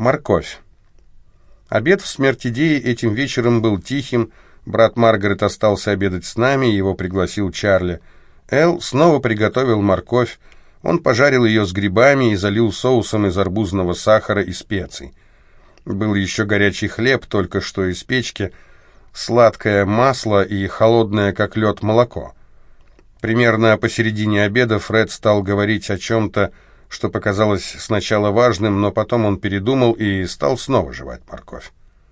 Морковь. Обед в смертидее этим вечером был тихим, брат Маргарет остался обедать с нами, его пригласил Чарли. Эл снова приготовил морковь, он пожарил ее с грибами и залил соусом из арбузного сахара и специй. Был еще горячий хлеб, только что из печки, сладкое масло и холодное, как лед, молоко. Примерно посередине обеда Фред стал говорить о чем-то, что показалось сначала важным, но потом он передумал и стал снова жевать морковь.